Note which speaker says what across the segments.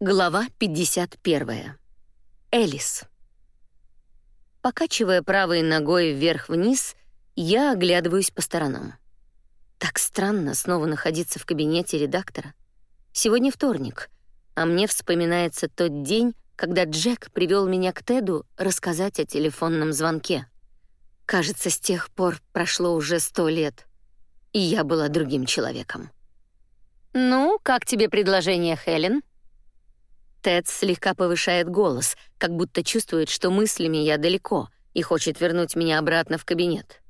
Speaker 1: Глава 51. Элис. Покачивая правой ногой вверх-вниз, я оглядываюсь по сторонам. Так странно снова находиться в кабинете редактора. Сегодня вторник, а мне вспоминается тот день, когда Джек привел меня к Теду рассказать о телефонном звонке. Кажется, с тех пор прошло уже сто лет, и я была другим человеком. «Ну, как тебе предложение, Хелен?» Тед слегка повышает голос, как будто чувствует, что мыслями я далеко и хочет вернуть меня обратно в кабинет.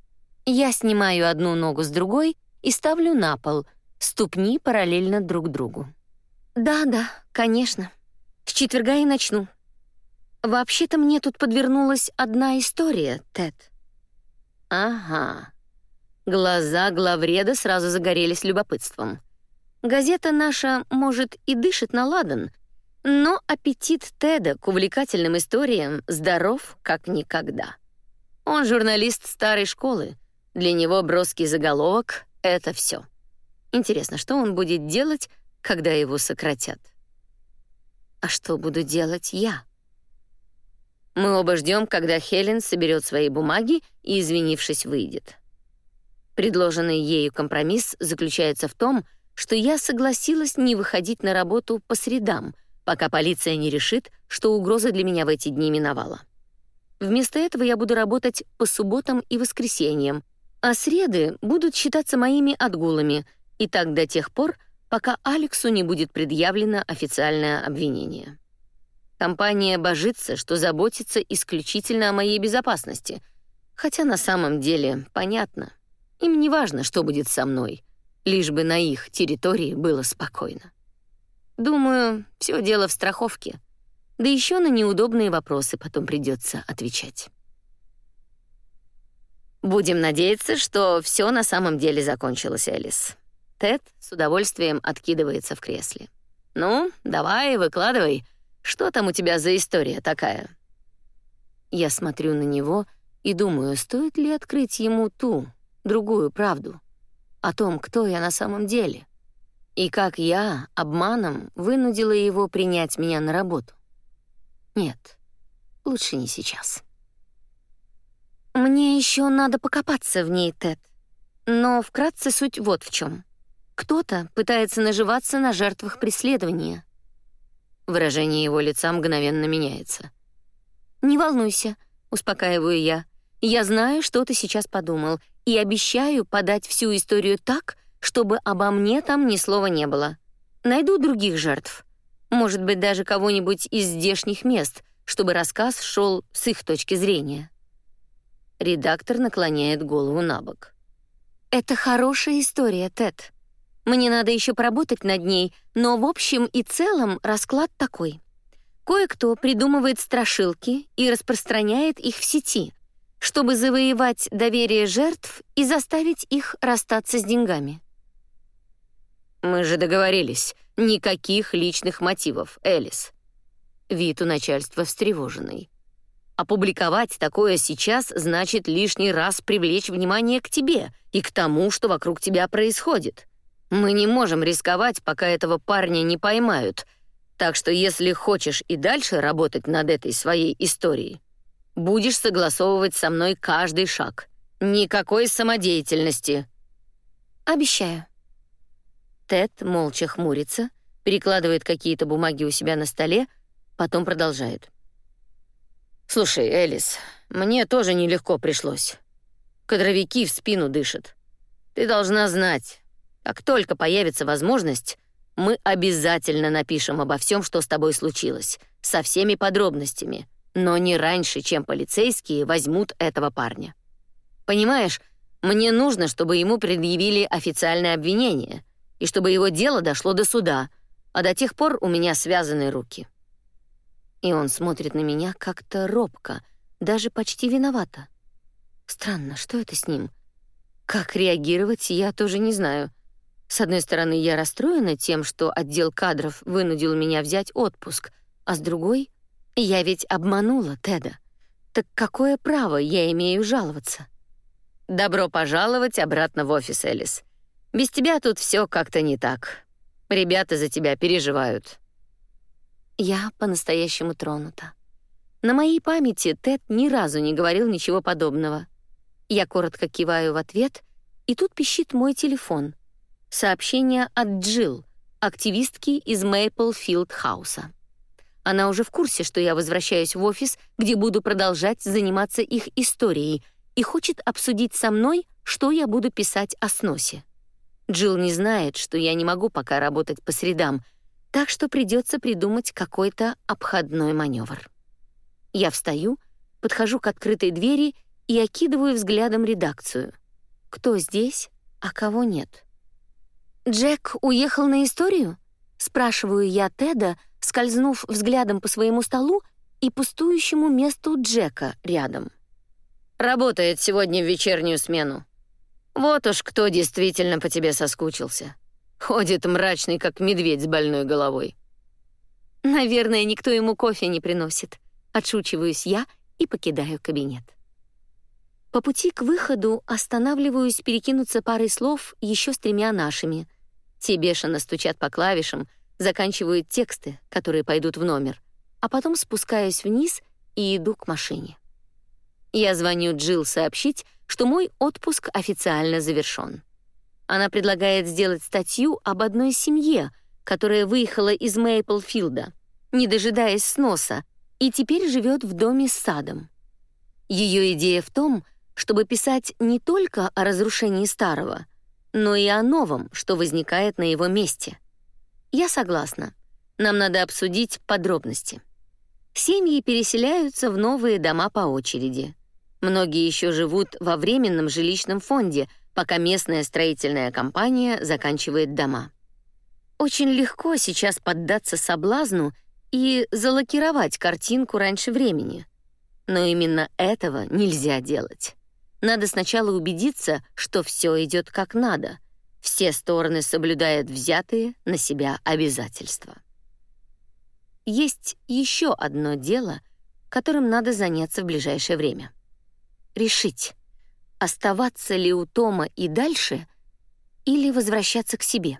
Speaker 1: Я снимаю одну ногу с другой и ставлю на пол, ступни параллельно друг другу. «Да-да, конечно. С четверга и начну. Вообще-то мне тут подвернулась одна история, Тед». «Ага». Глаза главреда сразу загорелись любопытством. Газета наша, может, и дышит на ладан, но аппетит Теда к увлекательным историям здоров как никогда. Он журналист старой школы. Для него броский заголовок — это все. Интересно, что он будет делать, когда его сократят? А что буду делать я? Мы оба ждем, когда Хелен соберет свои бумаги и, извинившись, выйдет. Предложенный ею компромисс заключается в том, что я согласилась не выходить на работу по средам — пока полиция не решит, что угроза для меня в эти дни миновала. Вместо этого я буду работать по субботам и воскресеньям, а среды будут считаться моими отгулами, и так до тех пор, пока Алексу не будет предъявлено официальное обвинение. Компания божится, что заботится исключительно о моей безопасности, хотя на самом деле понятно. Им не важно, что будет со мной, лишь бы на их территории было спокойно. Думаю, все дело в страховке. Да еще на неудобные вопросы потом придется отвечать. Будем надеяться, что все на самом деле закончилось, Элис. Тед с удовольствием откидывается в кресле. Ну, давай, выкладывай. Что там у тебя за история такая? Я смотрю на него и думаю, стоит ли открыть ему ту, другую правду о том, кто я на самом деле и как я обманом вынудила его принять меня на работу. Нет, лучше не сейчас. Мне еще надо покопаться в ней, Тед. Но вкратце суть вот в чем. Кто-то пытается наживаться на жертвах преследования. Выражение его лица мгновенно меняется. «Не волнуйся», — успокаиваю я. «Я знаю, что ты сейчас подумал, и обещаю подать всю историю так, чтобы обо мне там ни слова не было. Найду других жертв. Может быть, даже кого-нибудь из здешних мест, чтобы рассказ шел с их точки зрения. Редактор наклоняет голову на бок. Это хорошая история, Тед. Мне надо еще поработать над ней, но в общем и целом расклад такой. Кое-кто придумывает страшилки и распространяет их в сети, чтобы завоевать доверие жертв и заставить их расстаться с деньгами. Мы же договорились, никаких личных мотивов, Элис. Вид у начальства встревоженный. Опубликовать такое сейчас значит лишний раз привлечь внимание к тебе и к тому, что вокруг тебя происходит. Мы не можем рисковать, пока этого парня не поймают. Так что если хочешь и дальше работать над этой своей историей, будешь согласовывать со мной каждый шаг. Никакой самодеятельности. Обещаю. Тед молча хмурится, перекладывает какие-то бумаги у себя на столе, потом продолжает. «Слушай, Элис, мне тоже нелегко пришлось. Кадровики в спину дышат. Ты должна знать, как только появится возможность, мы обязательно напишем обо всем, что с тобой случилось, со всеми подробностями, но не раньше, чем полицейские возьмут этого парня. Понимаешь, мне нужно, чтобы ему предъявили официальное обвинение, и чтобы его дело дошло до суда, а до тех пор у меня связаны руки. И он смотрит на меня как-то робко, даже почти виновато. Странно, что это с ним? Как реагировать, я тоже не знаю. С одной стороны, я расстроена тем, что отдел кадров вынудил меня взять отпуск, а с другой, я ведь обманула Теда. Так какое право я имею жаловаться? Добро пожаловать обратно в офис, Элис. Без тебя тут все как-то не так. Ребята за тебя переживают. Я по-настоящему тронута. На моей памяти Тед ни разу не говорил ничего подобного. Я коротко киваю в ответ, и тут пищит мой телефон. Сообщение от Джилл, активистки из Мейплфилд Хауса. Она уже в курсе, что я возвращаюсь в офис, где буду продолжать заниматься их историей, и хочет обсудить со мной, что я буду писать о сносе. Джилл не знает, что я не могу пока работать по средам, так что придется придумать какой-то обходной маневр. Я встаю, подхожу к открытой двери и окидываю взглядом редакцию. Кто здесь, а кого нет? «Джек уехал на историю?» — спрашиваю я Теда, скользнув взглядом по своему столу и пустующему месту Джека рядом.
Speaker 2: «Работает сегодня в вечернюю смену. Вот уж кто действительно по тебе соскучился. Ходит мрачный, как медведь с больной головой».
Speaker 1: «Наверное, никто ему кофе не приносит», Отшучиваюсь я и покидаю кабинет. По пути к выходу останавливаюсь перекинуться парой слов еще с тремя нашими. Те бешено стучат по клавишам, заканчивают тексты, которые пойдут в номер, а потом спускаюсь вниз и иду к машине. Я звоню Джилл сообщить, что мой отпуск официально завершён. Она предлагает сделать статью об одной семье, которая выехала из Мейплфилда, не дожидаясь сноса, и теперь живет в доме с садом. Ее идея в том, чтобы писать не только о разрушении старого, но и о новом, что возникает на его месте. Я согласна. Нам надо обсудить подробности. Семьи переселяются в новые дома по очереди. Многие еще живут во временном жилищном фонде, пока местная строительная компания заканчивает дома. Очень легко сейчас поддаться соблазну и залакировать картинку раньше времени. Но именно этого нельзя делать. Надо сначала убедиться, что все идет как надо. Все стороны соблюдают взятые на себя обязательства. Есть еще одно дело, которым надо заняться в ближайшее время. Решить, оставаться ли у Тома и дальше или возвращаться к себе.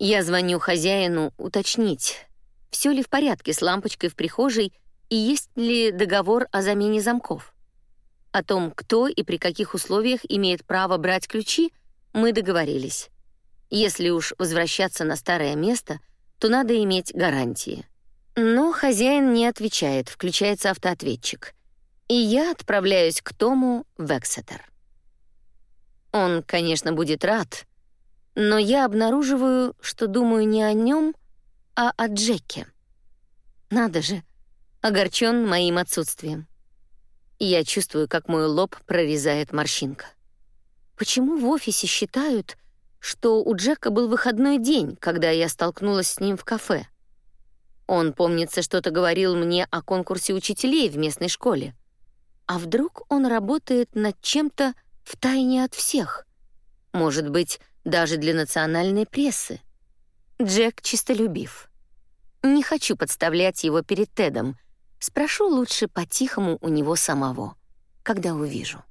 Speaker 1: Я звоню хозяину уточнить, все ли в порядке с лампочкой в прихожей и есть ли договор о замене замков. О том, кто и при каких условиях имеет право брать ключи, мы договорились. Если уж возвращаться на старое место, то надо иметь гарантии. Но хозяин не отвечает, включается автоответчик. И я отправляюсь к Тому в Эксетер. Он, конечно, будет рад, но я обнаруживаю, что думаю не о нем, а о Джеке. Надо же, огорчен моим отсутствием. Я чувствую, как мой лоб прорезает морщинка. Почему в офисе считают, что у Джека был выходной день, когда я столкнулась с ним в кафе? Он, помнится, что-то говорил мне о конкурсе учителей в местной школе. А вдруг он работает над чем-то в тайне от всех? Может быть, даже для национальной прессы? Джек чистолюбив. Не хочу подставлять его перед Тедом. Спрошу лучше по-тихому у него самого, когда увижу.